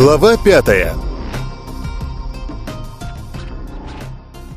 Глава пятая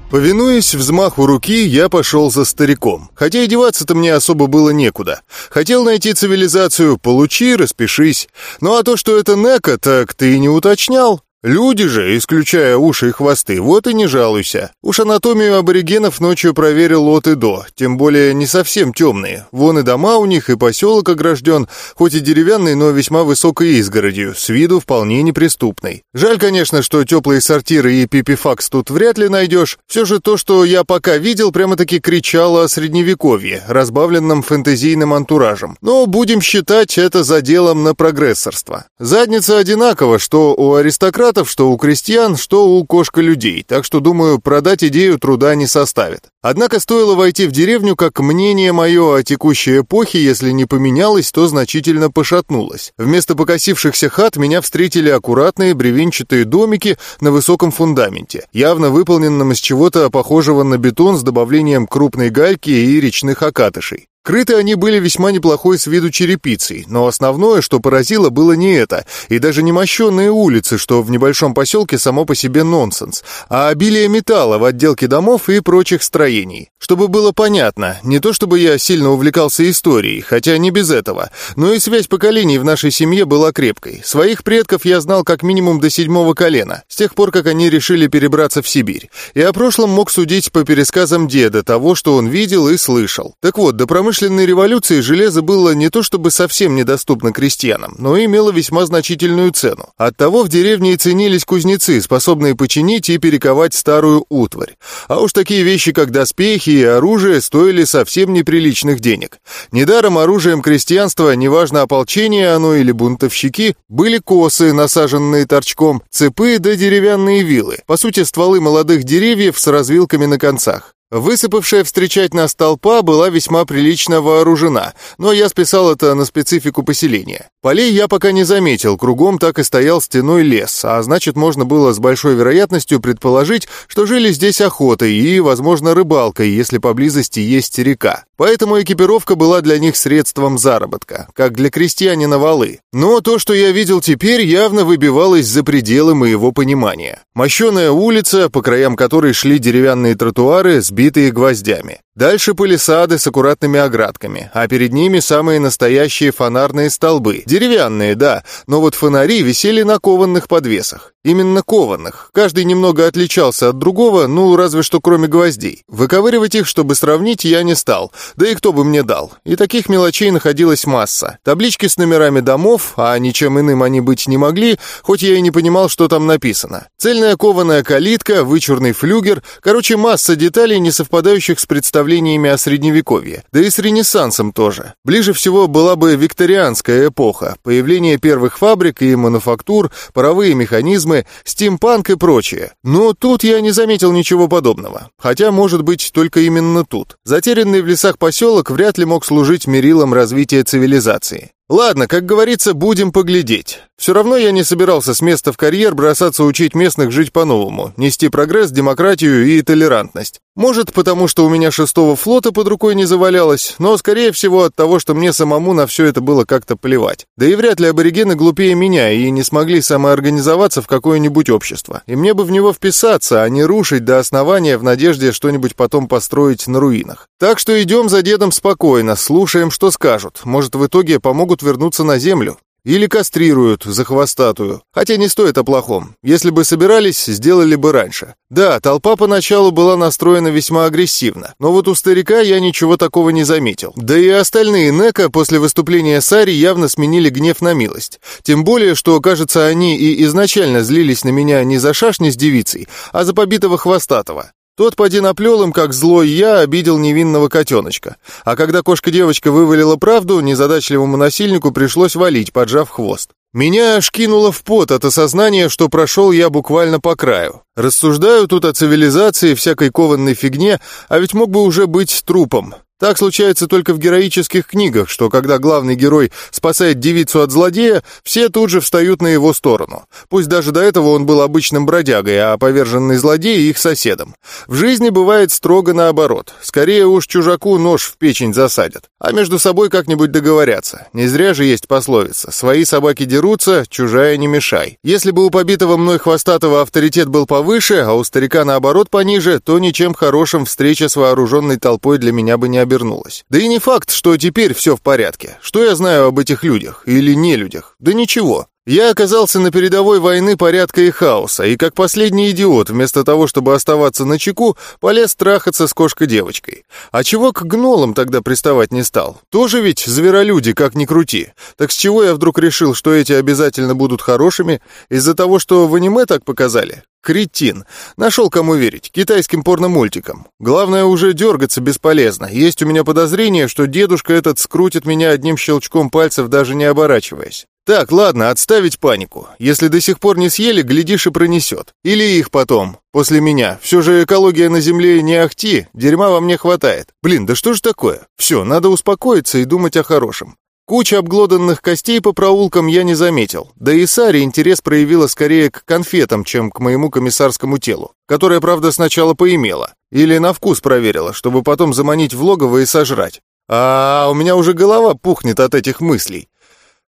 Повинуясь взмаху руки, я пошел за стариком. Хотя и деваться-то мне особо было некуда. Хотел найти цивилизацию, получи, распишись. Ну а то, что это Нека, так ты и не уточнял. Люди же, исключая уши и хвосты, вот и не жалуйся. Уж анатомию аборигенов ночью проверил от и до, тем более не совсем темные. Вон и дома у них, и поселок огражден, хоть и деревянный, но весьма высокой изгородью, с виду вполне неприступный. Жаль, конечно, что теплые сортиры и пипифакс тут вряд ли найдешь. Все же то, что я пока видел, прямо-таки кричало о средневековье, разбавленном фэнтезийным антуражем. Но будем считать это заделом на прогрессорство. Задница одинакова, что у аристократов, аристократов, что у крестьян, что у кошка-людей, так что, думаю, продать идею труда не составит. Однако стоило войти в деревню, как мнение мое о текущей эпохе, если не поменялось, то значительно пошатнулось. Вместо покосившихся хат меня встретили аккуратные бревенчатые домики на высоком фундаменте, явно выполненном из чего-то похожего на бетон с добавлением крупной гальки и речных окатышей. Крыты они были весьма неплохой с виду черепицей, но основное, что поразило, было не это, и даже не мощенные улицы, что в небольшом поселке само по себе нонсенс, а обилие металла в отделке домов и прочих строений. Чтобы было понятно, не то чтобы я сильно увлекался историей, хотя не без этого, но и связь поколений в нашей семье была крепкой. Своих предков я знал как минимум до седьмого колена, с тех пор, как они решили перебраться в Сибирь, и о прошлом мог судить по пересказам деда того, что он видел и слышал. Так вот, до промышленности промышленной революции железо было не то чтобы совсем недоступно крестьянам, но имело весьма значительную цену. Оттого в деревне и ценились кузнецы, способные починить и перековать старую утварь. А уж такие вещи, как доспехи и оружие, стоили совсем неприличных денег. Недаром оружием крестьянства, неважно ополчение оно или бунтовщики, были косы, насаженные торчком, цепы да деревянные вилы. По сути, стволы молодых деревьев с развилками на концах. Высыпавшая встречать нас толпа была весьма прилично вооружена, но я списал это на специфику поселения. Полей я пока не заметил, кругом так и стоял стеной лес, а значит, можно было с большой вероятностью предположить, что жили здесь охотой и, возможно, рыбалкой, если поблизости есть река. Поэтому экипировка была для них средством заработка, как для крестьянина валы. Но то, что я видел теперь, явно выбивалось за пределы моего понимания. Мощеная улица, по краям которой шли деревянные тротуары, сбитые гвоздями. Дальше палисады с аккуратными оградками, а перед ними самые настоящие фонарные столбы. Деревянные, да, но вот фонари висели на кованных подвесах. Именно кованных. Каждый немного отличался от другого, ну, разве что кроме гвоздей. Выковыривать их, чтобы сравнить, я не стал. Да и кто бы мне дал. И таких мелочей находилась масса. Таблички с номерами домов, а ничем иным они быть не могли, хоть я и не понимал, что там написано. Цельная кованая калитка, вычурный флюгер, короче, масса деталей, не совпадающих с представлением представлениями о Средневековье, да и с Ренессансом тоже. Ближе всего была бы викторианская эпоха, появление первых фабрик и мануфактур, паровые механизмы, стимпанк и прочее. Но тут я не заметил ничего подобного. Хотя, может быть, только именно тут. Затерянный в лесах поселок вряд ли мог служить мерилом развития цивилизации. Ладно, как говорится, будем поглядеть. Все равно я не собирался с места в карьер бросаться учить местных жить по-новому, нести прогресс, демократию и толерантность. Может, потому что у меня шестого флота под рукой не завалялось, но, скорее всего, от того, что мне самому на все это было как-то плевать. Да и вряд ли аборигены глупее меня и не смогли самоорганизоваться в какое-нибудь общество. И мне бы в него вписаться, а не рушить до основания в надежде что-нибудь потом построить на руинах. Так что идем за дедом спокойно, слушаем, что скажут. Может, в итоге помогут вернуться на землю. Или кастрируют за хвостатую. Хотя не стоит о плохом. Если бы собирались, сделали бы раньше. Да, толпа поначалу была настроена весьма агрессивно, но вот у старика я ничего такого не заметил. Да и остальные Нека после выступления Сари явно сменили гнев на милость. Тем более, что, кажется, они и изначально злились на меня не за шашни с девицей, а за побитого хвостатого. Тот поди наплел им, как злой я обидел невинного котеночка. А когда кошка-девочка вывалила правду, незадачливому насильнику пришлось валить, поджав хвост. Меня аж кинуло в пот от осознания, что прошел я буквально по краю. Рассуждаю тут о цивилизации, всякой кованной фигне, а ведь мог бы уже быть трупом. Так случается только в героических книгах, что когда главный герой спасает девицу от злодея, все тут же встают на его сторону. Пусть даже до этого он был обычным бродягой, а поверженный злодей их соседом. В жизни бывает строго наоборот. Скорее уж чужаку нож в печень засадят. А между собой как-нибудь договорятся. Не зря же есть пословица «Свои собаки дерутся, чужая не мешай». Если бы у побитого мной хвостатого авторитет был повыше, а у старика наоборот пониже, то ничем хорошим встреча с вооруженной толпой для меня бы не обернулась обернулась. Да и не факт, что теперь все в порядке. Что я знаю об этих людях? Или не людях? Да ничего. Я оказался на передовой войны порядка и хаоса, и как последний идиот, вместо того, чтобы оставаться на чеку, полез трахаться с кошкой-девочкой. А чего к гнолам тогда приставать не стал? Тоже ведь зверолюди, как ни крути. Так с чего я вдруг решил, что эти обязательно будут хорошими? Из-за того, что в аниме так показали? Кретин. Нашел кому верить. Китайским порномультикам. Главное, уже дергаться бесполезно. Есть у меня подозрение, что дедушка этот скрутит меня одним щелчком пальцев, даже не оборачиваясь. Так, ладно, отставить панику. Если до сих пор не съели, глядишь и пронесет. Или их потом, после меня. Все же экология на Земле не ахти, дерьма во мне хватает. Блин, да что ж такое? Все, надо успокоиться и думать о хорошем. Куча обглоданных костей по проулкам я не заметил, да и Сари интерес проявила скорее к конфетам, чем к моему комиссарскому телу, которое, правда, сначала поимело, или на вкус проверила, чтобы потом заманить в логово и сожрать. А у меня уже голова пухнет от этих мыслей.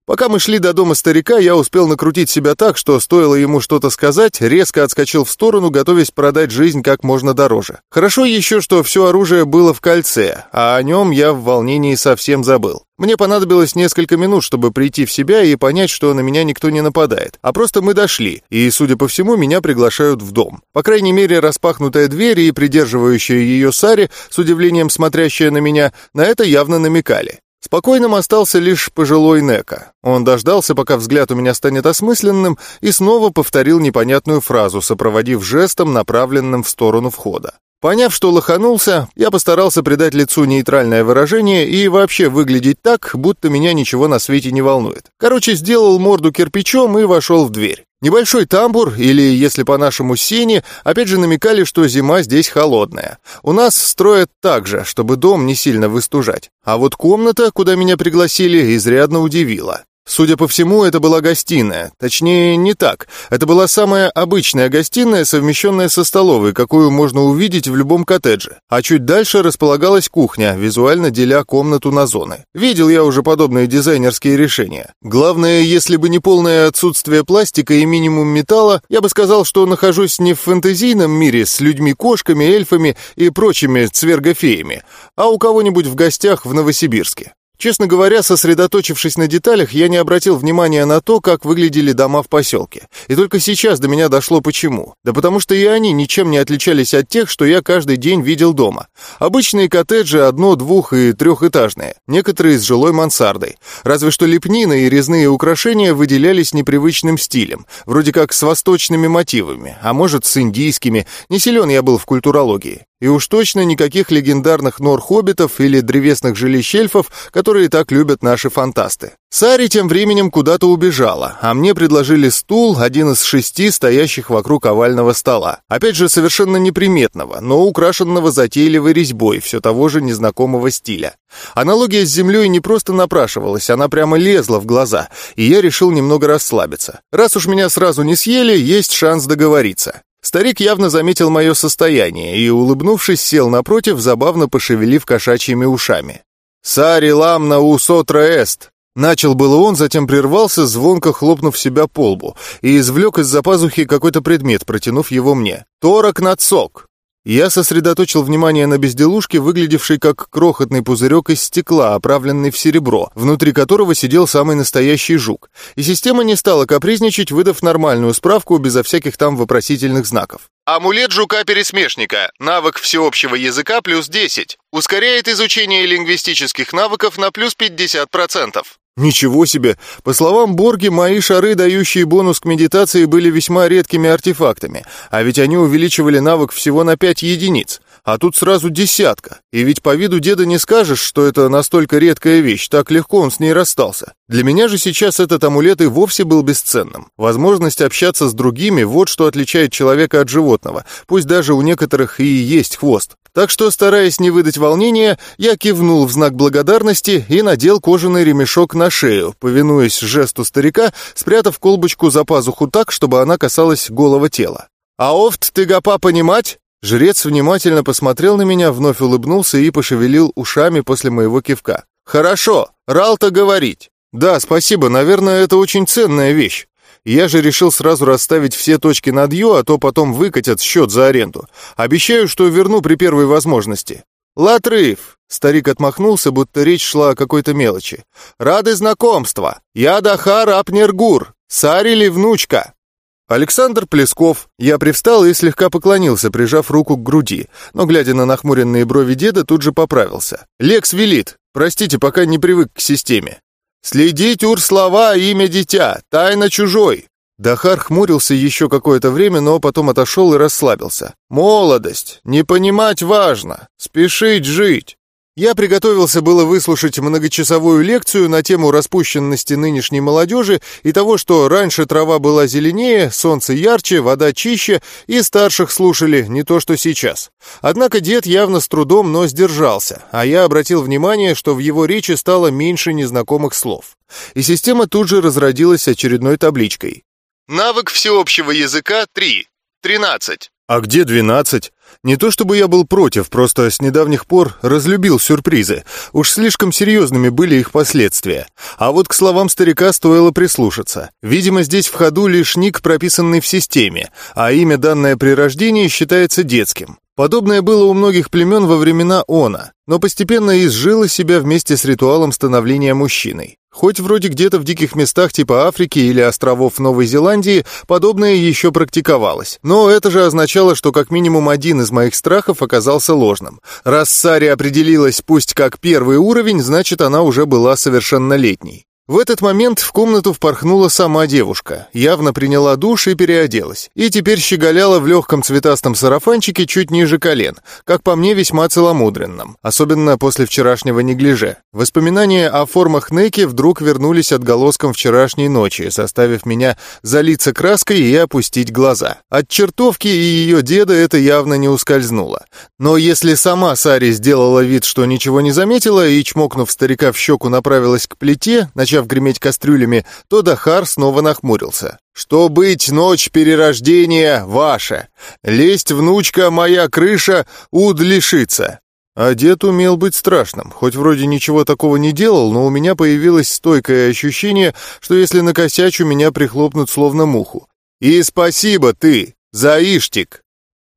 Пока мы шли до дома старика, я успел накрутить себя так, что стоило ему что-то сказать, резко отскочил в сторону, готовясь продать жизнь как можно дороже. Хорошо еще, что все оружие было в кольце, а о нем я в волнении совсем забыл. Мне понадобилось несколько минут, чтобы прийти в себя и понять, что на меня никто не нападает. А просто мы дошли, и, судя по всему, меня приглашают в дом. По крайней мере, распахнутая дверь и придерживающая ее Сари, с удивлением смотрящая на меня, на это явно намекали. Спокойным остался лишь пожилой Нека. Он дождался, пока взгляд у меня станет осмысленным, и снова повторил непонятную фразу, сопроводив жестом, направленным в сторону входа. Поняв, что лоханулся, я постарался придать лицу нейтральное выражение и вообще выглядеть так, будто меня ничего на свете не волнует. Короче, сделал морду кирпичом и вошел в дверь. Небольшой тамбур, или, если по-нашему, сени, опять же намекали, что зима здесь холодная. У нас строят так же, чтобы дом не сильно выстужать. А вот комната, куда меня пригласили, изрядно удивила. Судя по всему, это была гостиная. Точнее, не так. Это была самая обычная гостиная, совмещенная со столовой, какую можно увидеть в любом коттедже. А чуть дальше располагалась кухня, визуально деля комнату на зоны. Видел я уже подобные дизайнерские решения. Главное, если бы не полное отсутствие пластика и минимум металла, я бы сказал, что нахожусь не в фэнтезийном мире с людьми-кошками, эльфами и прочими цвергофеями, а у кого-нибудь в гостях в Новосибирске. Честно говоря, сосредоточившись на деталях, я не обратил внимания на то, как выглядели дома в поселке. И только сейчас до меня дошло почему. Да потому что и они ничем не отличались от тех, что я каждый день видел дома. Обычные коттеджи одно-, двух- и трехэтажные, некоторые с жилой мансардой. Разве что лепнина и резные украшения выделялись непривычным стилем, вроде как с восточными мотивами, а может с индийскими, не силен я был в культурологии. И уж точно никаких легендарных нор-хоббитов или древесных жилищ-эльфов, которые так любят наши фантасты. Сари тем временем куда-то убежала, а мне предложили стул, один из шести стоящих вокруг овального стола. Опять же, совершенно неприметного, но украшенного затейливой резьбой все того же незнакомого стиля. Аналогия с землей не просто напрашивалась, она прямо лезла в глаза, и я решил немного расслабиться. Раз уж меня сразу не съели, есть шанс договориться. Старик явно заметил мое состояние и, улыбнувшись, сел напротив, забавно пошевелив кошачьими ушами. «Сари ламна усотра эст!» Начал было он, затем прервался, звонко хлопнув себя по лбу, и извлек из-за пазухи какой-то предмет, протянув его мне. «Торок нацок!» Я сосредоточил внимание на безделушке, выглядевшей как крохотный пузырек из стекла, оправленный в серебро, внутри которого сидел самый настоящий жук. И система не стала капризничать, выдав нормальную справку безо всяких там вопросительных знаков. Амулет жука-пересмешника. Навык всеобщего языка плюс 10. Ускоряет изучение лингвистических навыков на плюс 50%. Ничего себе! По словам Борги, мои шары, дающие бонус к медитации, были весьма редкими артефактами, а ведь они увеличивали навык всего на 5 единиц. А тут сразу десятка. И ведь по виду деда не скажешь, что это настолько редкая вещь, так легко он с ней расстался. Для меня же сейчас этот амулет и вовсе был бесценным. Возможность общаться с другими – вот что отличает человека от животного, пусть даже у некоторых и есть хвост. Так что, стараясь не выдать волнения, я кивнул в знак благодарности и надел кожаный ремешок на шею, повинуясь жесту старика, спрятав колбочку за пазуху так, чтобы она касалась голого тела. «А офт ты гопа понимать?» Жрец внимательно посмотрел на меня, вновь улыбнулся и пошевелил ушами после моего кивка. «Хорошо, Ралта говорить». «Да, спасибо, наверное, это очень ценная вещь. Я же решил сразу расставить все точки над «ю», а то потом выкатят счет за аренду. Обещаю, что верну при первой возможности». «Латрыв!» — старик отмахнулся, будто речь шла о какой-то мелочи. «Рады знакомства! Я Дахар Апнергур, Сарили внучка!» Александр Плесков. Я привстал и слегка поклонился, прижав руку к груди, но, глядя на нахмуренные брови деда, тут же поправился. «Лекс велит. Простите, пока не привык к системе. «Следить, ур слова, имя дитя, тайна чужой!» Дахар хмурился еще какое-то время, но потом отошел и расслабился. «Молодость! Не понимать важно! Спешить жить!» Я приготовился было выслушать многочасовую лекцию на тему распущенности нынешней молодежи и того, что раньше трава была зеленее, солнце ярче, вода чище, и старших слушали, не то что сейчас. Однако дед явно с трудом, но сдержался, а я обратил внимание, что в его речи стало меньше незнакомых слов. И система тут же разродилась очередной табличкой. «Навык всеобщего языка 3. 13. А где 12? Не то чтобы я был против, просто с недавних пор разлюбил сюрпризы. Уж слишком серьезными были их последствия. А вот к словам старика стоило прислушаться. Видимо, здесь в ходу лишь ник, прописанный в системе, а имя, данное при рождении, считается детским. Подобное было у многих племен во времена Она, но постепенно изжило себя вместе с ритуалом становления мужчиной. Хоть вроде где-то в диких местах типа Африки или островов Новой Зеландии подобное еще практиковалось. Но это же означало, что как минимум один из моих страхов оказался ложным. Раз Сари определилась пусть как первый уровень, значит она уже была совершеннолетней. В этот момент в комнату впорхнула сама девушка, явно приняла душ и переоделась, и теперь щеголяла в легком цветастом сарафанчике чуть ниже колен, как по мне весьма целомудренном, особенно после вчерашнего неглиже. Воспоминания о формах Неки вдруг вернулись отголоском вчерашней ночи, заставив меня залиться краской и опустить глаза. От чертовки и ее деда это явно не ускользнуло. Но если сама Сари сделала вид, что ничего не заметила, и, чмокнув старика в щеку, направилась к плите, начав начав греметь кастрюлями, то Дахар снова нахмурился. «Что быть, ночь перерождения ваша! Лезть, внучка, моя крыша, уд лишится!» А дед умел быть страшным. Хоть вроде ничего такого не делал, но у меня появилось стойкое ощущение, что если накосячу, меня прихлопнут словно муху. «И спасибо ты за Иштик!»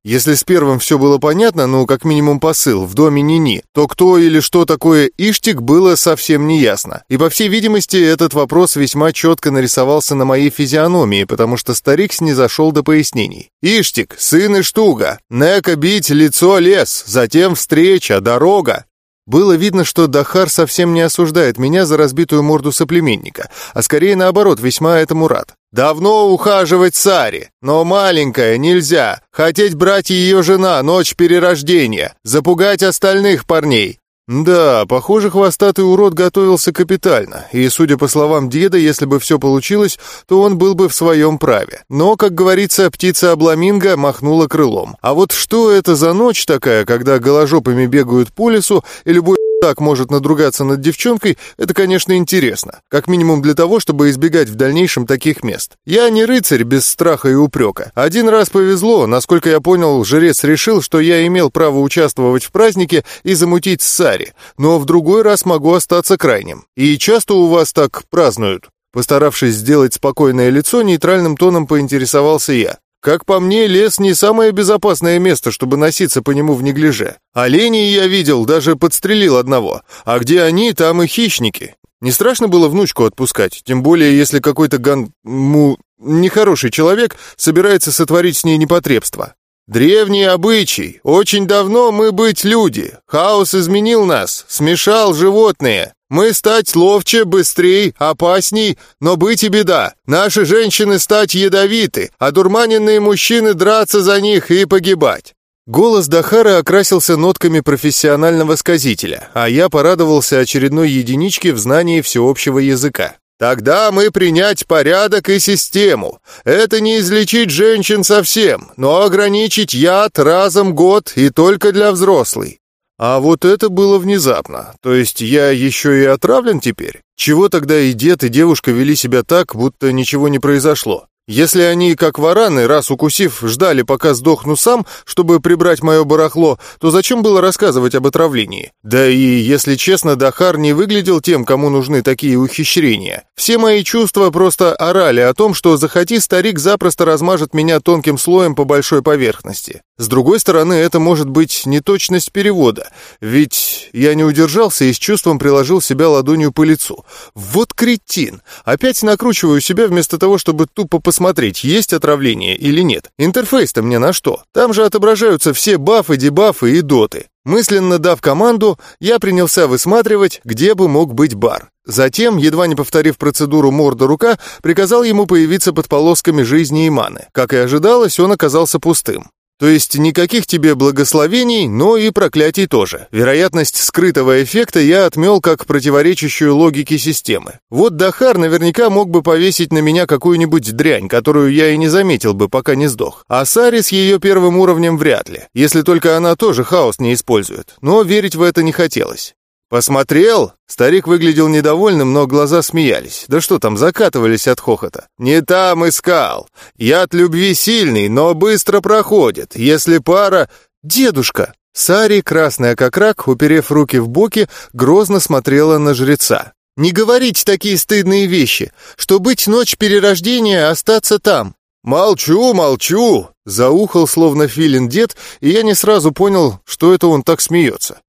Если с первым все было понятно, ну, как минимум посыл, в доме Нини, то кто или что такое Иштик было совсем неясно. И, по всей видимости, этот вопрос весьма четко нарисовался на моей физиономии, потому что старик снизошел до пояснений. «Иштик, сын Иштуга, Нека бить лицо лес, затем встреча, дорога, было видно, что Дахар совсем не осуждает меня за разбитую морду соплеменника, а скорее наоборот, весьма этому рад. «Давно ухаживать Саре, но маленькая нельзя. Хотеть брать ее жена, ночь перерождения, запугать остальных парней. Да, похоже, хвостатый урод готовился капитально, и, судя по словам деда, если бы все получилось, то он был бы в своем праве. Но, как говорится, птица Обламинго махнула крылом. А вот что это за ночь такая, когда голожопами бегают по лесу, и любой так может надругаться над девчонкой, это, конечно, интересно. Как минимум для того, чтобы избегать в дальнейшем таких мест. Я не рыцарь без страха и упрека. Один раз повезло, насколько я понял, жрец решил, что я имел право участвовать в празднике и замутить с Сари, но в другой раз могу остаться крайним. И часто у вас так празднуют? Постаравшись сделать спокойное лицо, нейтральным тоном поинтересовался я. Как по мне, лес не самое безопасное место, чтобы носиться по нему в неглиже. Оленей я видел, даже подстрелил одного. А где они, там и хищники. Не страшно было внучку отпускать, тем более, если какой-то ган... му... нехороший человек собирается сотворить с ней непотребство. Древний обычай. Очень давно мы быть люди. Хаос изменил нас, смешал животные. Мы стать ловче, быстрей, опасней, но быть и беда. Наши женщины стать ядовиты, а дурманенные мужчины драться за них и погибать. Голос Дахара окрасился нотками профессионального сказителя, а я порадовался очередной единичке в знании всеобщего языка. Тогда мы принять порядок и систему. Это не излечить женщин совсем, но ограничить яд разом год и только для взрослых. А вот это было внезапно. То есть я еще и отравлен теперь? Чего тогда и дед, и девушка вели себя так, будто ничего не произошло? Если они, как вараны, раз укусив, ждали, пока сдохну сам, чтобы прибрать мое барахло, то зачем было рассказывать об отравлении? Да и, если честно, Дахар не выглядел тем, кому нужны такие ухищрения. Все мои чувства просто орали о том, что захоти старик запросто размажет меня тонким слоем по большой поверхности. С другой стороны, это может быть неточность перевода, ведь я не удержался и с чувством приложил себя ладонью по лицу. Вот кретин! Опять накручиваю себя вместо того, чтобы тупо посмотреть посмотреть, есть отравление или нет. Интерфейс-то мне на что? Там же отображаются все бафы, дебафы и доты. Мысленно дав команду, я принялся высматривать, где бы мог быть бар. Затем, едва не повторив процедуру морда-рука, приказал ему появиться под полосками жизни и маны. Как и ожидалось, он оказался пустым. То есть никаких тебе благословений, но и проклятий тоже. Вероятность скрытого эффекта я отмел как противоречащую логике системы. Вот Дахар наверняка мог бы повесить на меня какую-нибудь дрянь, которую я и не заметил бы, пока не сдох. А Сари с ее первым уровнем вряд ли, если только она тоже хаос не использует. Но верить в это не хотелось. «Посмотрел?» Старик выглядел недовольным, но глаза смеялись. Да что там, закатывались от хохота. «Не там искал. Яд любви сильный, но быстро проходит. Если пара...» «Дедушка!» Сари, красная как рак, уперев руки в боки, грозно смотрела на жреца. «Не говорить такие стыдные вещи, что быть ночь перерождения, остаться там». «Молчу, молчу!» Заухал, словно филин дед, и я не сразу понял, что это он так смеется.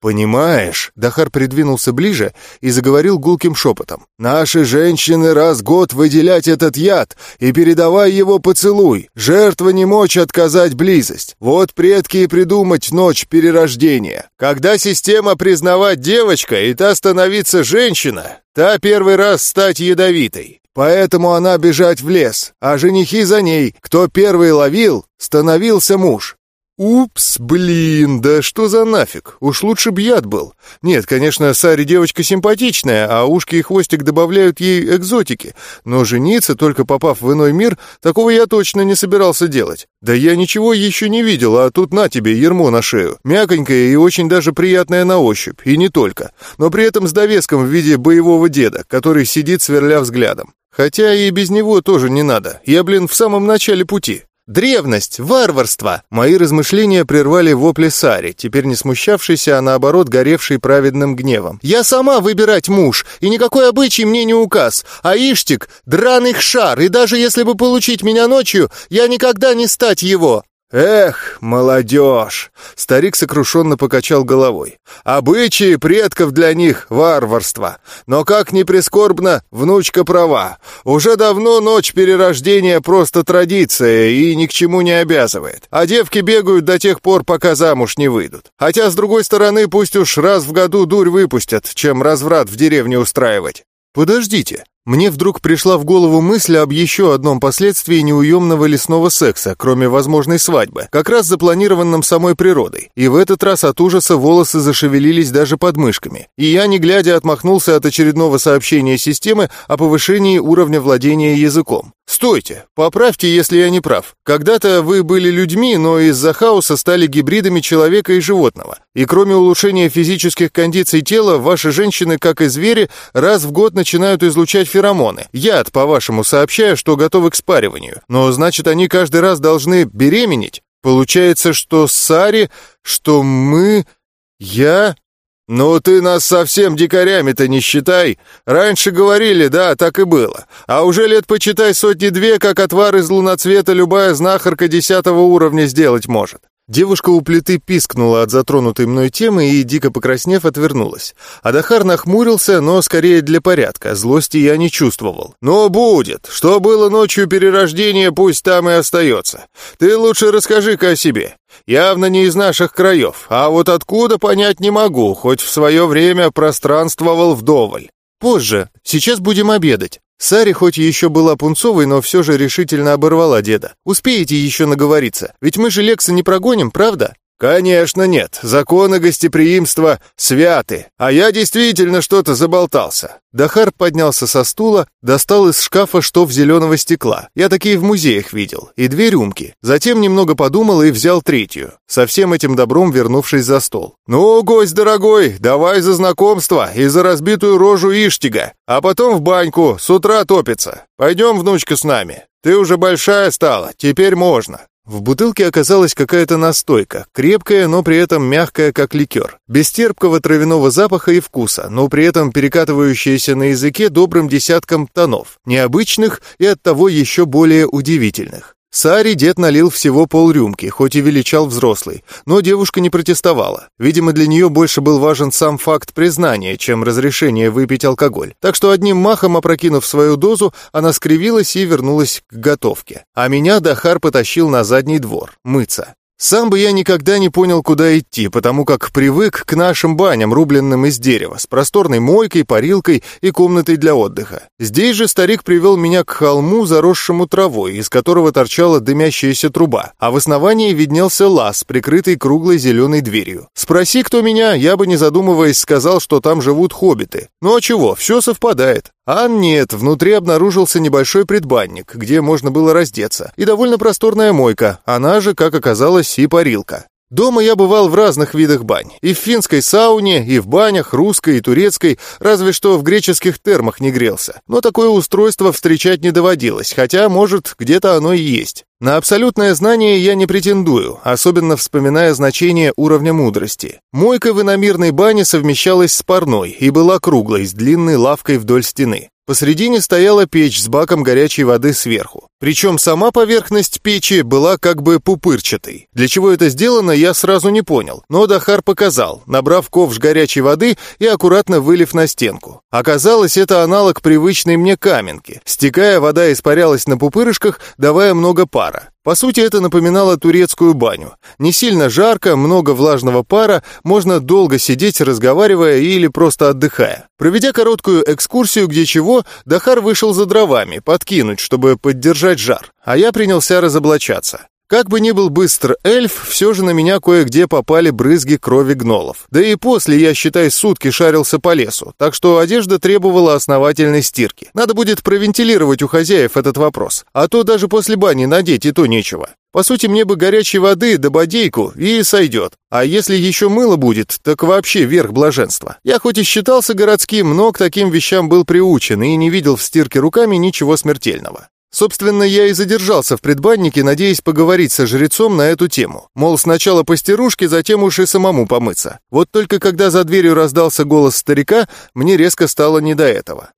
«Понимаешь», — Дахар придвинулся ближе и заговорил гулким шепотом, «наши женщины раз в год выделять этот яд и передавай его поцелуй. Жертва не мочь отказать близость. Вот предки и придумать ночь перерождения. Когда система признавать девочка и та становиться женщина, та первый раз стать ядовитой. Поэтому она бежать в лес, а женихи за ней, кто первый ловил, становился муж. «Упс, блин, да что за нафиг? Уж лучше б яд был. Нет, конечно, Сари девочка симпатичная, а ушки и хвостик добавляют ей экзотики. Но жениться, только попав в иной мир, такого я точно не собирался делать. Да я ничего еще не видел, а тут на тебе ермо на шею. Мяконькое и очень даже приятное на ощупь, и не только. Но при этом с довеском в виде боевого деда, который сидит, сверля взглядом. Хотя и без него тоже не надо. Я, блин, в самом начале пути. Древность, варварство. Мои размышления прервали вопли Сари, теперь не смущавшийся, а наоборот горевший праведным гневом. Я сама выбирать муж, и никакой обычай мне не указ. А Иштик — драный шар, и даже если бы получить меня ночью, я никогда не стать его. «Эх, молодежь!» — старик сокрушенно покачал головой. «Обычаи предков для них — варварство. Но, как ни прискорбно, внучка права. Уже давно ночь перерождения просто традиция и ни к чему не обязывает. А девки бегают до тех пор, пока замуж не выйдут. Хотя, с другой стороны, пусть уж раз в году дурь выпустят, чем разврат в деревне устраивать». «Подождите», мне вдруг пришла в голову мысль об еще одном последствии неуемного лесного секса, кроме возможной свадьбы, как раз запланированном самой природой. И в этот раз от ужаса волосы зашевелились даже под мышками. И я, не глядя, отмахнулся от очередного сообщения системы о повышении уровня владения языком. «Стойте! Поправьте, если я не прав. Когда-то вы были людьми, но из-за хаоса стали гибридами человека и животного. И кроме улучшения физических кондиций тела, ваши женщины, как и звери, раз в год начинают излучать феромоны. Яд, по-вашему, сообщая, что готовы к спариванию. Но значит, они каждый раз должны беременеть? Получается, что Сари, что мы... Я... «Ну ты нас совсем дикарями-то не считай. Раньше говорили, да, так и было. А уже лет почитай сотни-две, как отвар из луноцвета любая знахарка десятого уровня сделать может. Девушка у плиты пискнула от затронутой мной темы и, дико покраснев, отвернулась. Адахар нахмурился, но скорее для порядка, злости я не чувствовал. «Но будет! Что было ночью перерождения, пусть там и остается. Ты лучше расскажи-ка о себе. Явно не из наших краев, а вот откуда понять не могу, хоть в свое время пространствовал вдоволь. Позже, сейчас будем обедать». Сари хоть еще была пунцовой, но все же решительно оборвала деда. «Успеете еще наговориться, ведь мы же Лекса не прогоним, правда?» «Конечно нет. Законы гостеприимства святы. А я действительно что-то заболтался». Дахар поднялся со стула, достал из шкафа штоф зеленого стекла. Я такие в музеях видел. И две рюмки. Затем немного подумал и взял третью. Со всем этим добром вернувшись за стол. «Ну, гость дорогой, давай за знакомство и за разбитую рожу Иштига. А потом в баньку, с утра топится. Пойдем, внучка, с нами. Ты уже большая стала, теперь можно». В бутылке оказалась какая-то настойка, крепкая, но при этом мягкая, как ликер, без терпкого травяного запаха и вкуса, но при этом перекатывающаяся на языке добрым десятком тонов, необычных и оттого еще более удивительных. Саре дед налил всего полрюмки, хоть и величал взрослый, но девушка не протестовала. Видимо, для нее больше был важен сам факт признания, чем разрешение выпить алкоголь. Так что одним махом опрокинув свою дозу, она скривилась и вернулась к готовке. А меня Дахар потащил на задний двор, мыться. Сам бы я никогда не понял, куда идти, потому как привык к нашим баням, рубленным из дерева, с просторной мойкой, парилкой и комнатой для отдыха. Здесь же старик привел меня к холму, заросшему травой, из которого торчала дымящаяся труба, а в основании виднелся лаз, прикрытый круглой зеленой дверью. Спроси, кто меня, я бы не задумываясь сказал, что там живут хоббиты. Ну а чего, все совпадает. А нет, внутри обнаружился небольшой предбанник, где можно было раздеться, и довольно просторная мойка, она же, как оказалось, и парилка. Дома я бывал в разных видах бань. И в финской сауне, и в банях, русской и турецкой, разве что в греческих термах не грелся. Но такое устройство встречать не доводилось, хотя, может, где-то оно и есть. На абсолютное знание я не претендую, особенно вспоминая значение уровня мудрости. Мойка в иномирной бане совмещалась с парной и была круглой, с длинной лавкой вдоль стены. Посредине стояла печь с баком горячей воды сверху. Причем сама поверхность печи была как бы пупырчатой. Для чего это сделано, я сразу не понял, но Дахар показал, набрав ковш горячей воды и аккуратно вылив на стенку. Оказалось, это аналог привычной мне каменки. Стекая, вода испарялась на пупырышках, давая много пара. По сути, это напоминало турецкую баню. Не сильно жарко, много влажного пара, можно долго сидеть, разговаривая или просто отдыхая. Проведя короткую экскурсию где чего, Дахар вышел за дровами, подкинуть, чтобы поддержать жар, а я принялся разоблачаться. Как бы ни был быстр эльф, все же на меня кое-где попали брызги крови гнолов. Да и после я, считай, сутки шарился по лесу, так что одежда требовала основательной стирки. Надо будет провентилировать у хозяев этот вопрос, а то даже после бани надеть и то нечего. По сути, мне бы горячей воды да бодейку и сойдет. А если еще мыло будет, так вообще верх блаженства. Я хоть и считался городским, но к таким вещам был приучен и не видел в стирке руками ничего смертельного. Собственно, я и задержался в предбаннике, надеясь поговорить со жрецом на эту тему. Мол, сначала по стирушке, затем уж и самому помыться. Вот только когда за дверью раздался голос старика, мне резко стало не до этого.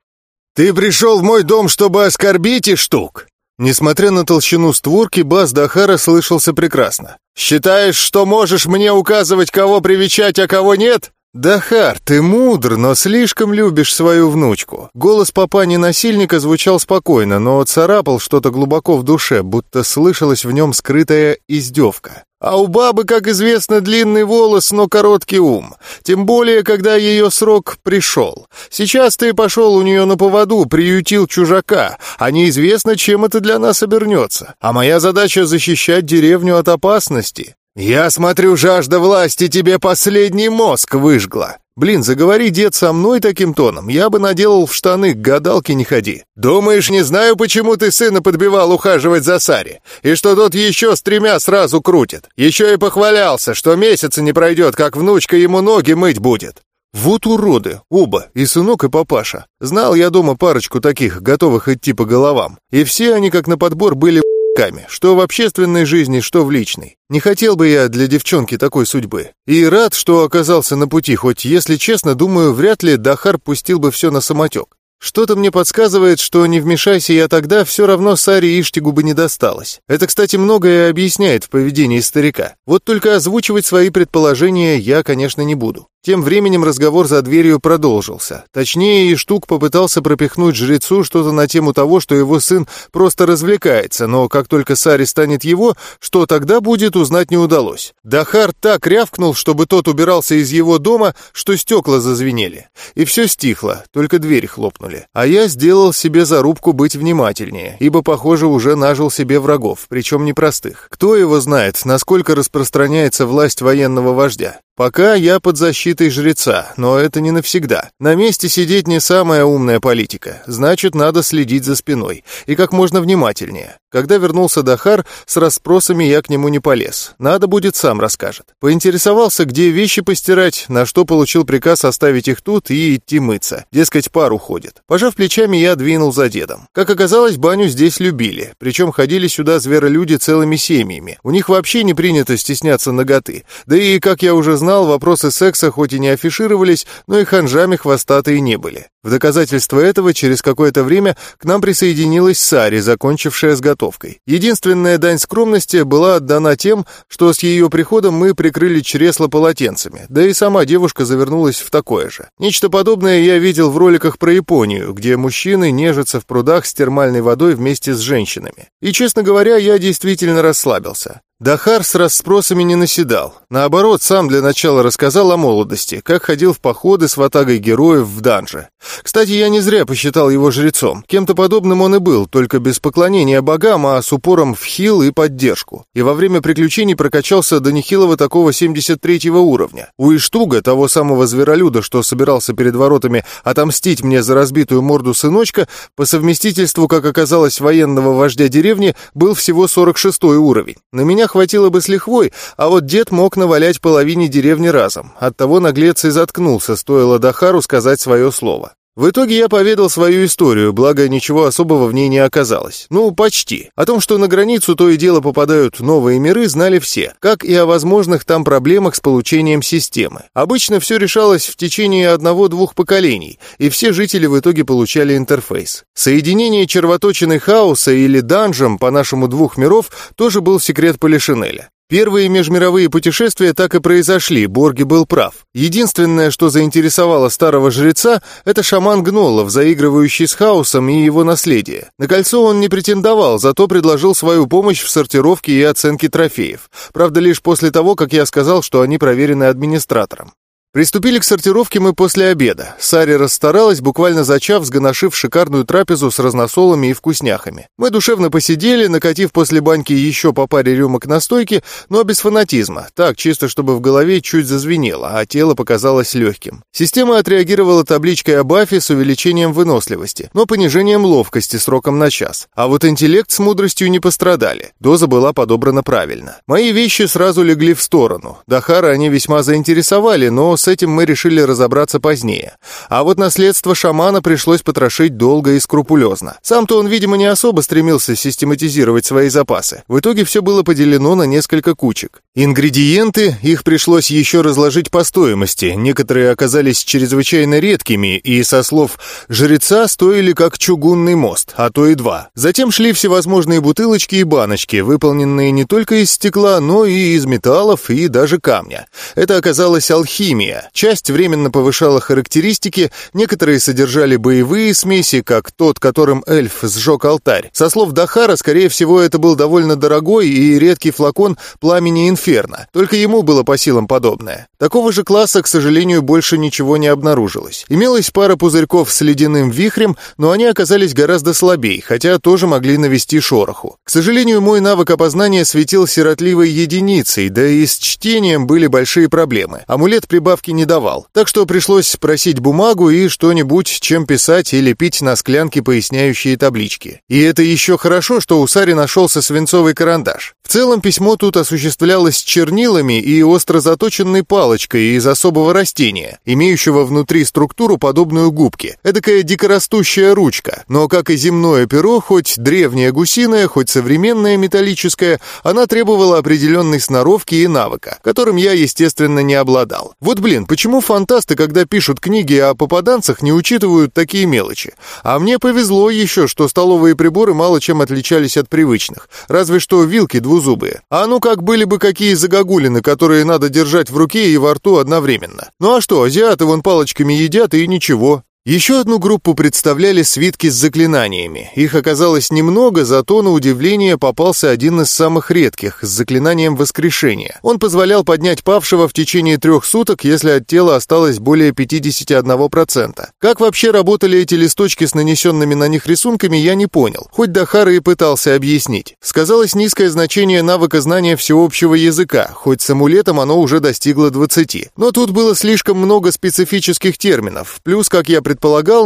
«Ты пришел в мой дом, чтобы оскорбить и штук?» Несмотря на толщину створки, бас Дахара слышался прекрасно. «Считаешь, что можешь мне указывать, кого привечать, а кого нет? «Дахар, ты мудр, но слишком любишь свою внучку». Голос папани-насильника звучал спокойно, но царапал что-то глубоко в душе, будто слышалась в нем скрытая издевка. А у бабы, как известно, длинный волос, но короткий ум. Тем более, когда ее срок пришел. Сейчас ты пошел у нее на поводу, приютил чужака, а неизвестно, чем это для нас обернется. А моя задача — защищать деревню от опасности. «Я смотрю, жажда власти тебе последний мозг выжгла. Блин, заговори, дед, со мной таким тоном, я бы наделал в штаны, к гадалке не ходи. Думаешь, не знаю, почему ты сына подбивал ухаживать за Сари, и что тот еще с тремя сразу крутит? Еще и похвалялся, что месяца не пройдет, как внучка ему ноги мыть будет». «Вот уроды, оба, и сынок, и папаша. Знал я дома парочку таких, готовых идти по головам. И все они, как на подбор, были Ками, что в общественной жизни, что в личной. Не хотел бы я для девчонки такой судьбы. И рад, что оказался на пути, хоть, если честно, думаю, вряд ли Дахар пустил бы все на самотек. Что-то мне подсказывает, что не вмешайся я тогда, все равно Саре Иштигу бы не досталось. Это, кстати, многое объясняет в поведении старика. Вот только озвучивать свои предположения я, конечно, не буду. Тем временем разговор за дверью продолжился. Точнее, Иштук попытался пропихнуть жрецу что-то на тему того, что его сын просто развлекается, но как только Сари станет его, что тогда будет, узнать не удалось. Дахар так рявкнул, чтобы тот убирался из его дома, что стекла зазвенели. И все стихло, только двери хлопнули. А я сделал себе зарубку быть внимательнее, ибо, похоже, уже нажил себе врагов, причем непростых. Кто его знает, насколько распространяется власть военного вождя? Пока я под защитой жреца, но это не навсегда. На месте сидеть не самая умная политика, значит, надо следить за спиной. И как можно внимательнее. Когда вернулся Дахар, с расспросами я к нему не полез. Надо будет, сам расскажет. Поинтересовался, где вещи постирать, на что получил приказ оставить их тут и идти мыться. Дескать, пар уходит. Пожав плечами, я двинул за дедом. Как оказалось, баню здесь любили. Причем ходили сюда зверолюди целыми семьями. У них вообще не принято стесняться ноготы. Да и, как я уже знал, вопросы секса хоть и не афишировались, но и ханжами хвостатые не были. В доказательство этого через какое-то время к нам присоединилась Сари, закончившая с готовкой. Единственная дань скромности была отдана тем, что с ее приходом мы прикрыли чресло полотенцами, да и сама девушка завернулась в такое же. Нечто подобное я видел в роликах про Японию, где мужчины нежатся в прудах с термальной водой вместе с женщинами. И, честно говоря, я действительно расслабился. Дахар с расспросами не наседал. Наоборот, сам для начала рассказал о молодости, как ходил в походы с ватагой героев в данже. Кстати, я не зря посчитал его жрецом. Кем-то подобным он и был, только без поклонения богам, а с упором в хил и поддержку. И во время приключений прокачался до нехилого такого 73-го уровня. У Иштуга, того самого зверолюда, что собирался перед воротами отомстить мне за разбитую морду сыночка, по совместительству, как оказалось, военного вождя деревни, был всего 46-й уровень. На меня хватило бы с лихвой, а вот дед мог навалять половине деревни разом. Оттого наглец и заткнулся, стоило Дахару сказать свое слово. В итоге я поведал свою историю, благо ничего особого в ней не оказалось. Ну, почти. О том, что на границу то и дело попадают новые миры, знали все, как и о возможных там проблемах с получением системы. Обычно все решалось в течение одного-двух поколений, и все жители в итоге получали интерфейс. Соединение червоточины хаоса или данжем по нашему двух миров тоже был секрет Полишинеля. Первые межмировые путешествия так и произошли, Борги был прав. Единственное, что заинтересовало старого жреца, это шаман Гнолов, заигрывающий с хаосом и его наследие. На кольцо он не претендовал, зато предложил свою помощь в сортировке и оценке трофеев. Правда, лишь после того, как я сказал, что они проверены администратором. Приступили к сортировке мы после обеда. Сари расстаралась, буквально зачав, сгоношив шикарную трапезу с разносолами и вкусняхами. Мы душевно посидели, накатив после баньки еще по паре рюмок настойки, но без фанатизма. Так, чисто чтобы в голове чуть зазвенело, а тело показалось легким. Система отреагировала табличкой о бафе с увеличением выносливости, но понижением ловкости сроком на час. А вот интеллект с мудростью не пострадали. Доза была подобрана правильно. Мои вещи сразу легли в сторону. Дахара они весьма заинтересовали, но с этим мы решили разобраться позднее. А вот наследство шамана пришлось потрошить долго и скрупулезно. Сам-то он, видимо, не особо стремился систематизировать свои запасы. В итоге все было поделено на несколько кучек. Ингредиенты, их пришлось еще разложить по стоимости. Некоторые оказались чрезвычайно редкими и, со слов жреца, стоили как чугунный мост, а то и два. Затем шли всевозможные бутылочки и баночки, выполненные не только из стекла, но и из металлов и даже камня. Это оказалась алхимия, уровня. Часть временно повышала характеристики, некоторые содержали боевые смеси, как тот, которым эльф сжег алтарь. Со слов Дахара, скорее всего, это был довольно дорогой и редкий флакон пламени Инферно. Только ему было по силам подобное. Такого же класса, к сожалению, больше ничего не обнаружилось. Имелась пара пузырьков с ледяным вихрем, но они оказались гораздо слабее, хотя тоже могли навести шороху. К сожалению, мой навык опознания светил сиротливой единицей, да и с чтением были большие проблемы. Амулет прибавки справки не давал, так что пришлось просить бумагу и что-нибудь, чем писать или пить на склянке поясняющие таблички. И это еще хорошо, что у Сари нашелся свинцовый карандаш. В целом письмо тут осуществлялось чернилами и остро заточенной палочкой из особого растения, имеющего внутри структуру, подобную губке. Эдакая дикорастущая ручка. Но, как и земное перо, хоть древнее гусиное, хоть современное металлическое, она требовала определенной сноровки и навыка, которым я, естественно, не обладал. Вот, блин, Блин, почему фантасты, когда пишут книги о попаданцах, не учитывают такие мелочи? А мне повезло еще, что столовые приборы мало чем отличались от привычных. Разве что вилки двузубые. А ну как были бы какие загогулины, которые надо держать в руке и во рту одновременно. Ну а что, азиаты вон палочками едят и ничего. Еще одну группу представляли свитки с заклинаниями. Их оказалось немного, зато на удивление попался один из самых редких, с заклинанием воскрешения. Он позволял поднять павшего в течение трех суток, если от тела осталось более 51%. Как вообще работали эти листочки с нанесенными на них рисунками, я не понял. Хоть Дахара и пытался объяснить. Сказалось низкое значение навыка знания всеобщего языка, хоть с амулетом оно уже достигло 20. Но тут было слишком много специфических терминов, плюс, как я предполагал,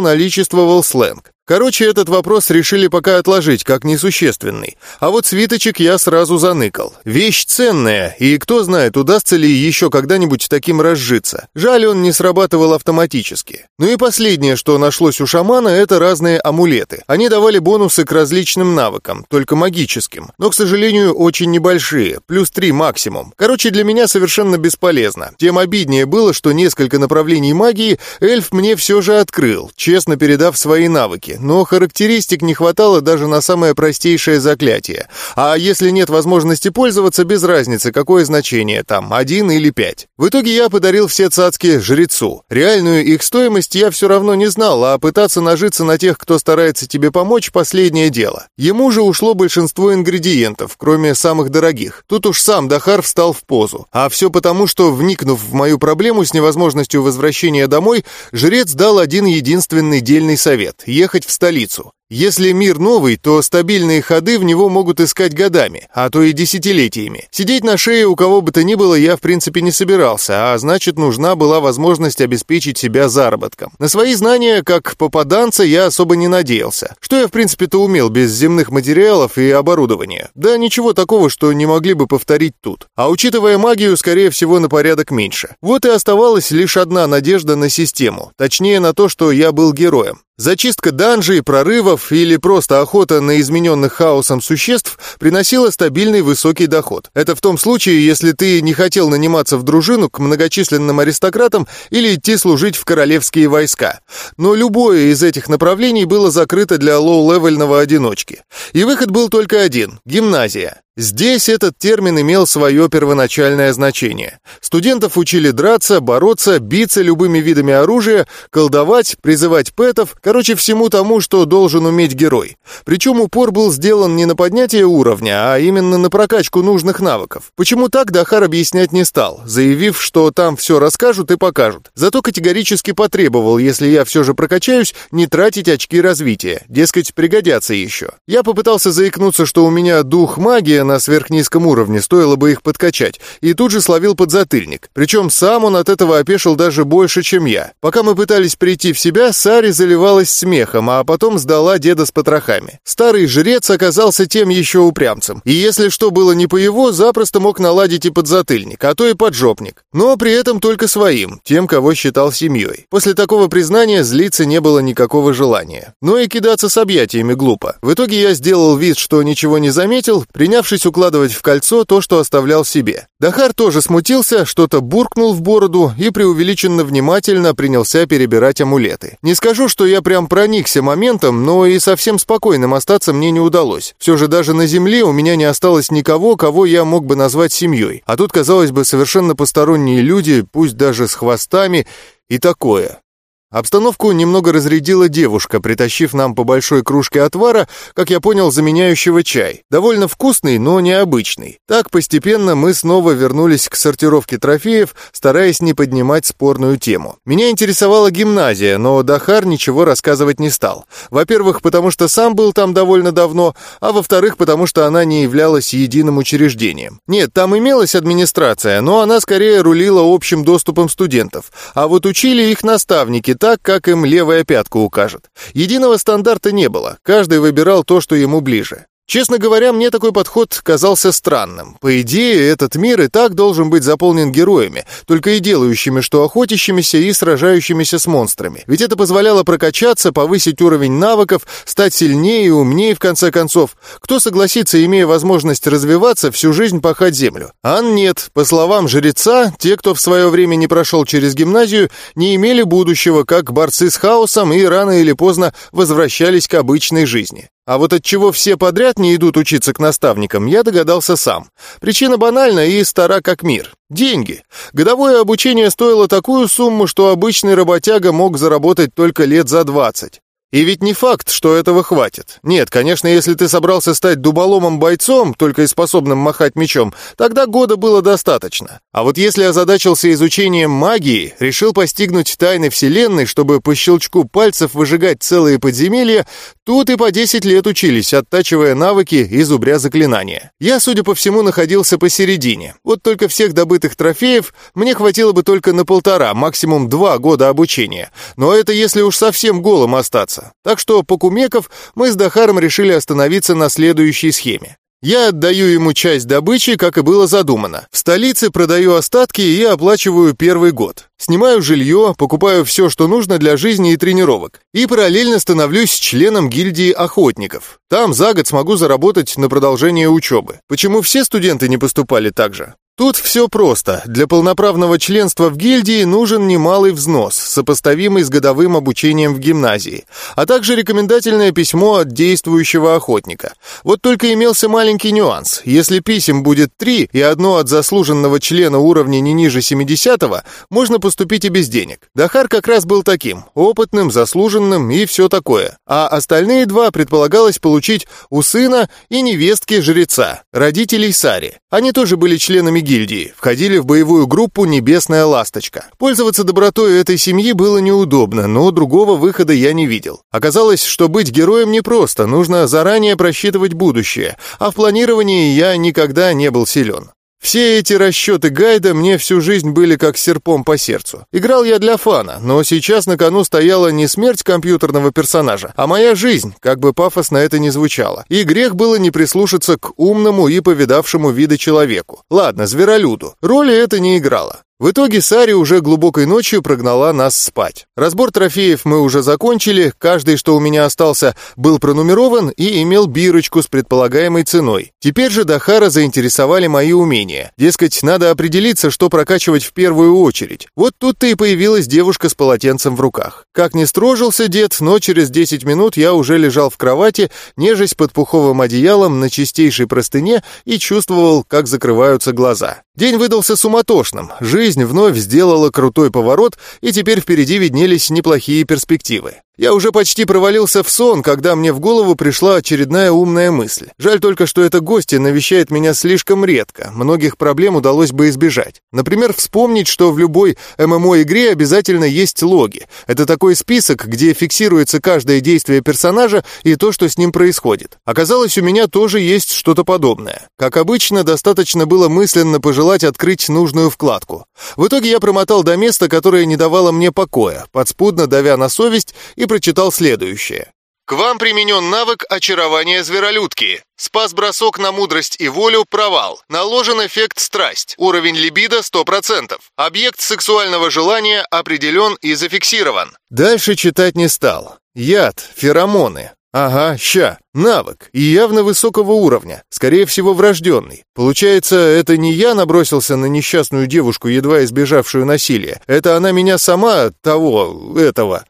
наличествовал сленг. Короче, этот вопрос решили пока отложить, как несущественный. А вот свиточек я сразу заныкал. Вещь ценная, и кто знает, удастся ли еще когда-нибудь таким разжиться. Жаль, он не срабатывал автоматически. Ну и последнее, что нашлось у шамана, это разные амулеты. Они давали бонусы к различным навыкам, только магическим. Но, к сожалению, очень небольшие, плюс три максимум. Короче, для меня совершенно бесполезно. Тем обиднее было, что несколько направлений магии эльф мне все же открыл, честно передав свои навыки но характеристик не хватало даже на самое простейшее заклятие. А если нет возможности пользоваться, без разницы, какое значение там, один или пять. В итоге я подарил все цацки жрецу. Реальную их стоимость я все равно не знал, а пытаться нажиться на тех, кто старается тебе помочь, последнее дело. Ему же ушло большинство ингредиентов, кроме самых дорогих. Тут уж сам Дахар встал в позу. А все потому, что, вникнув в мою проблему с невозможностью возвращения домой, жрец дал один единственный дельный совет — ехать в столицу. Если мир новый, то стабильные ходы в него могут искать годами, а то и десятилетиями. Сидеть на шее у кого бы то ни было я в принципе не собирался, а значит нужна была возможность обеспечить себя заработком. На свои знания, как попаданца, я особо не надеялся. Что я в принципе-то умел без земных материалов и оборудования? Да ничего такого, что не могли бы повторить тут. А учитывая магию, скорее всего на порядок меньше. Вот и оставалась лишь одна надежда на систему, точнее на то, что я был героем. Зачистка данжей, прорывов или просто охота на измененных хаосом существ приносила стабильный высокий доход. Это в том случае, если ты не хотел наниматься в дружину к многочисленным аристократам или идти служить в королевские войска. Но любое из этих направлений было закрыто для лоу-левельного одиночки. И выход был только один — гимназия. Здесь этот термин имел свое первоначальное значение. Студентов учили драться, бороться, биться любыми видами оружия, колдовать, призывать пэтов, короче, всему тому, что должен уметь герой. Причем упор был сделан не на поднятие уровня, а именно на прокачку нужных навыков. Почему так, Дахар объяснять не стал, заявив, что там все расскажут и покажут. Зато категорически потребовал, если я все же прокачаюсь, не тратить очки развития, дескать, пригодятся еще. Я попытался заикнуться, что у меня дух магии, на сверхнизком уровне, стоило бы их подкачать, и тут же словил подзатыльник. Причем сам он от этого опешил даже больше, чем я. Пока мы пытались прийти в себя, Сари заливалась смехом, а потом сдала деда с потрохами. Старый жрец оказался тем еще упрямцем, и если что было не по его, запросто мог наладить и подзатыльник, а то и поджопник. Но при этом только своим, тем, кого считал семьей. После такого признания злиться не было никакого желания. Но и кидаться с объятиями глупо. В итоге я сделал вид, что ничего не заметил, принявшись принявшись укладывать в кольцо то, что оставлял себе. Дахар тоже смутился, что-то буркнул в бороду и преувеличенно внимательно принялся перебирать амулеты. Не скажу, что я прям проникся моментом, но и совсем спокойным остаться мне не удалось. Все же даже на земле у меня не осталось никого, кого я мог бы назвать семьей. А тут, казалось бы, совершенно посторонние люди, пусть даже с хвостами, и такое. Обстановку немного разрядила девушка, притащив нам по большой кружке отвара, как я понял, заменяющего чай. Довольно вкусный, но необычный. Так постепенно мы снова вернулись к сортировке трофеев, стараясь не поднимать спорную тему. Меня интересовала гимназия, но Дахар ничего рассказывать не стал. Во-первых, потому что сам был там довольно давно, а во-вторых, потому что она не являлась единым учреждением. Нет, там имелась администрация, но она скорее рулила общим доступом студентов, а вот учили их наставники, так, как им левая пятка укажет. Единого стандарта не было, каждый выбирал то, что ему ближе. Честно говоря, мне такой подход казался странным. По идее, этот мир и так должен быть заполнен героями, только и делающими, что охотящимися и сражающимися с монстрами. Ведь это позволяло прокачаться, повысить уровень навыков, стать сильнее и умнее в конце концов. Кто согласится, имея возможность развиваться, всю жизнь пахать землю? Ан нет. По словам жреца, те, кто в свое время не прошел через гимназию, не имели будущего, как борцы с хаосом и рано или поздно возвращались к обычной жизни. А вот от чего все подряд не идут учиться к наставникам, я догадался сам. Причина банальна и стара как мир. Деньги. Годовое обучение стоило такую сумму, что обычный работяга мог заработать только лет за 20. И ведь не факт, что этого хватит. Нет, конечно, если ты собрался стать дуболомом бойцом, только и способным махать мечом, тогда года было достаточно. А вот если озадачился изучением магии, решил постигнуть тайны Вселенной, чтобы по щелчку пальцев выжигать целые подземелья, тут и по 10 лет учились, оттачивая навыки и зубря заклинания. Я, судя по всему, находился посередине. Вот только всех добытых трофеев мне хватило бы только на полтора, максимум два года обучения. Но это если уж совсем голым остаться остаться. Так что, покумеков, мы с Дахаром решили остановиться на следующей схеме. Я отдаю ему часть добычи, как и было задумано. В столице продаю остатки и оплачиваю первый год. Снимаю жилье, покупаю все, что нужно для жизни и тренировок. И параллельно становлюсь членом гильдии охотников. Там за год смогу заработать на продолжение учебы. Почему все студенты не поступали так же? Тут все просто. Для полноправного членства в гильдии нужен немалый взнос, сопоставимый с годовым обучением в гимназии, а также рекомендательное письмо от действующего охотника. Вот только имелся маленький нюанс. Если писем будет три и одно от заслуженного члена уровня не ниже 70-го, можно поступить и без денег. Дахар как раз был таким, опытным, заслуженным и все такое. А остальные два предполагалось получить у сына и невестки жреца, родителей Сари. Они тоже были членами гильдии, входили в боевую группу «Небесная ласточка». Пользоваться добротой этой семьи было неудобно, но другого выхода я не видел. Оказалось, что быть героем непросто, нужно заранее просчитывать будущее, а в планировании я никогда не был силен. Все эти расчеты гайда мне всю жизнь были как серпом по сердцу. Играл я для фана, но сейчас на кону стояла не смерть компьютерного персонажа, а моя жизнь, как бы пафосно это ни звучало. И грех было не прислушаться к умному и повидавшему виды человеку. Ладно, зверолюду. Роли это не играло. В итоге Сари уже глубокой ночью прогнала нас спать. Разбор трофеев мы уже закончили, каждый, что у меня остался, был пронумерован и имел бирочку с предполагаемой ценой. Теперь же Дахара заинтересовали мои умения. Дескать, надо определиться, что прокачивать в первую очередь. Вот тут-то и появилась девушка с полотенцем в руках. Как не строжился дед, но через 10 минут я уже лежал в кровати, нежесть под пуховым одеялом на чистейшей простыне и чувствовал, как закрываются глаза. День выдался суматошным, жизнь вновь сделала крутой поворот, и теперь впереди виднелись неплохие перспективы. Я уже почти провалился в сон, когда мне в голову пришла очередная умная мысль. Жаль только, что эта гостья навещает меня слишком редко. Многих проблем удалось бы избежать. Например, вспомнить, что в любой ММО-игре обязательно есть логи. Это такой список, где фиксируется каждое действие персонажа и то, что с ним происходит. Оказалось, у меня тоже есть что-то подобное. Как обычно, достаточно было мысленно пожелать открыть нужную вкладку. В итоге я промотал до места, которое не давало мне покоя, подспудно давя на совесть и прочитал следующее. К вам применен навык очарования зверолюдки. Спас бросок на мудрость и волю – провал. Наложен эффект страсть. Уровень либидо 100%. Объект сексуального желания определен и зафиксирован. Дальше читать не стал. Яд, феромоны. Ага, ща. Навык. И явно высокого уровня. Скорее всего, врожденный. Получается, это не я набросился на несчастную девушку, едва избежавшую насилия. Это она меня сама, того, этого.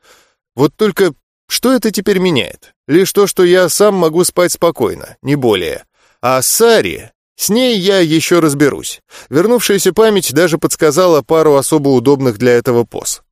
Вот только что это теперь меняет? Лишь то, что я сам могу спать спокойно, не более. А Сари... С ней я еще разберусь. Вернувшаяся память даже подсказала пару особо удобных для этого поз.